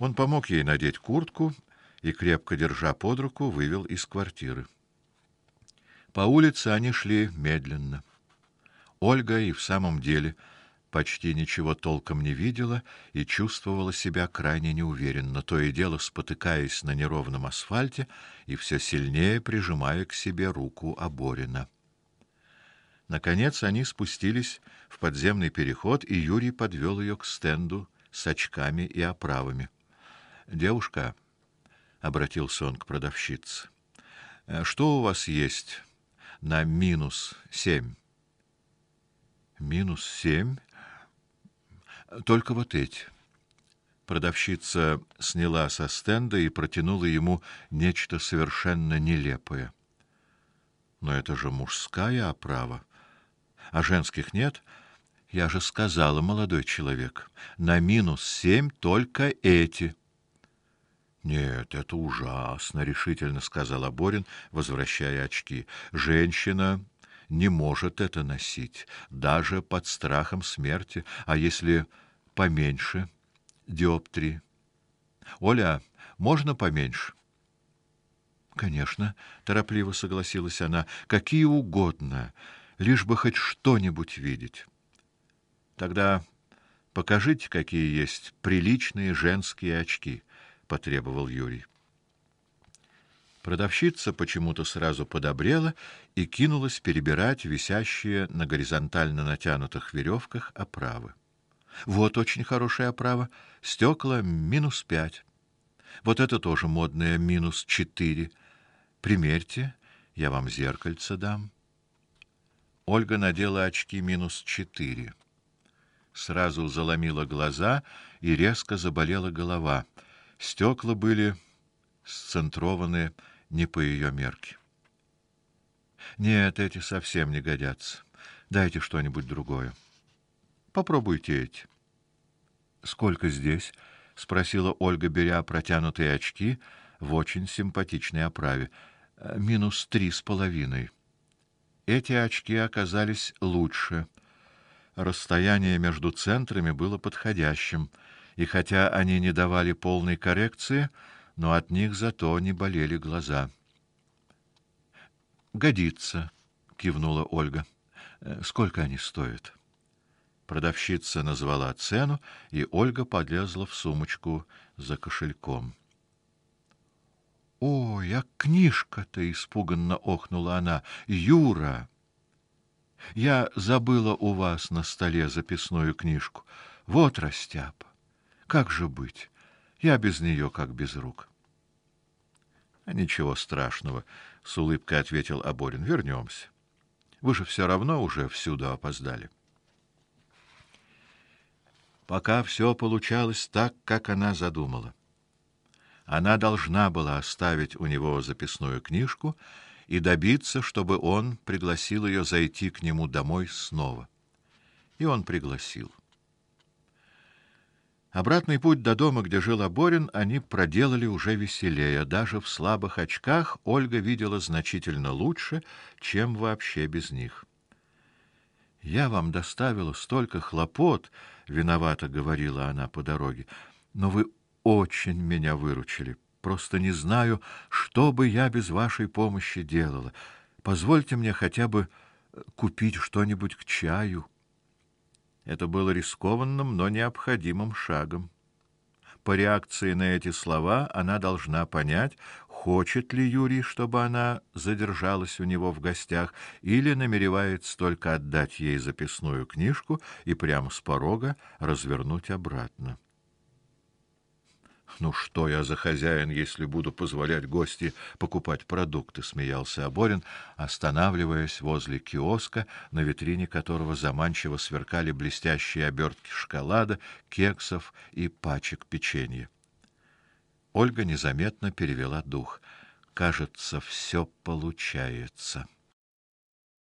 Он помог ей надеть куртку и крепко держа под руку, вывел из квартиры. По улице они шли медленно. Ольга и в самом деле почти ничего толком не видела и чувствовала себя крайне неуверенно, то и дело спотыкаясь на неровном асфальте и все сильнее прижимая к себе руку Оборина. Наконец они спустились в подземный переход, и Юрий подвел ее к стенду с очками и оправами. Девушка, обратился он к продавщице. Что у вас есть на минус семь? Минус семь? Только вот эти. Продавщица сняла со стенда и протянула ему нечто совершенно нелепое. Но это же мужская оправа. А женских нет? Я же сказала, молодой человек, на минус семь только эти. Нет, это ужасно, решительно сказал Аборин, возвращая очки. Женщина не может это носить, даже под страхом смерти, а если поменьше диоптрии. Оля, можно поменьше? Конечно, торопливо согласилась она. Какие угодно, лишь бы хоть что-нибудь видеть. Тогда покажите, какие есть приличные женские очки потребовал Юрий. Продавщица почему-то сразу подобрела и кинулась перебирать висящие на горизонтально натянутых веревках оправы. Вот очень хорошая оправа, стекла минус пять. Вот это тоже модное минус четыре. Примерьте, я вам зеркальце дам. Ольга надела очки минус четыре. Сразу заломила глаза и резко заболела голова. Стекла были сцентрованы не по ее мерке. Нет, эти совсем не годятся. Дайте что-нибудь другое. Попробуйте эти. Сколько здесь? спросила Ольга, беря протянутые очки в очень симпатичной оправе. Минус три с половиной. Эти очки оказались лучше. Расстояние между центрами было подходящим и хотя они не давали полной коррекции, но от них зато не болели глаза. Годится, кивнула Ольга. «Э, сколько они стоят? Продавщица назвала цену, и Ольга подлезла в сумочку за кошельком. О, я книжка-то испуганно охнула она. Юра, я забыла у вас на столе записную книжку. Вот растяпа. Как же быть? Я без нее как без рук. А ничего страшного, с улыбкой ответил Аборин. Вернемся. Вы же все равно уже всюду опоздали. Пока все получалось так, как она задумала. Она должна была оставить у него записную книжку и добиться, чтобы он пригласил ее зайти к нему домой снова. И он пригласил. Обратный путь до дома, где жил Аборин, они проделали уже веселее. Даже в слабых очках Ольга видела значительно лучше, чем вообще без них. Я вам доставила столько хлопот, виновато говорила она по дороге. Но вы очень меня выручили. Просто не знаю, что бы я без вашей помощи делала. Позвольте мне хотя бы купить что-нибудь к чаю. Это было рискованным, но необходимым шагом. По реакции на эти слова она должна понять, хочет ли Юрий, чтобы она задержалась у него в гостях, или намеревается только отдать ей записную книжку и прямо с порога развернуть обратно. Ну что я за хозяин, если буду позволять гости покупать продукты, смеялся Аборин, останавливаясь возле киоска, на витрине которого заманчиво сверкали блестящие обертки шоколада, кексов и пачек печенья. Ольга незаметно перевела дух. Кажется, все получается.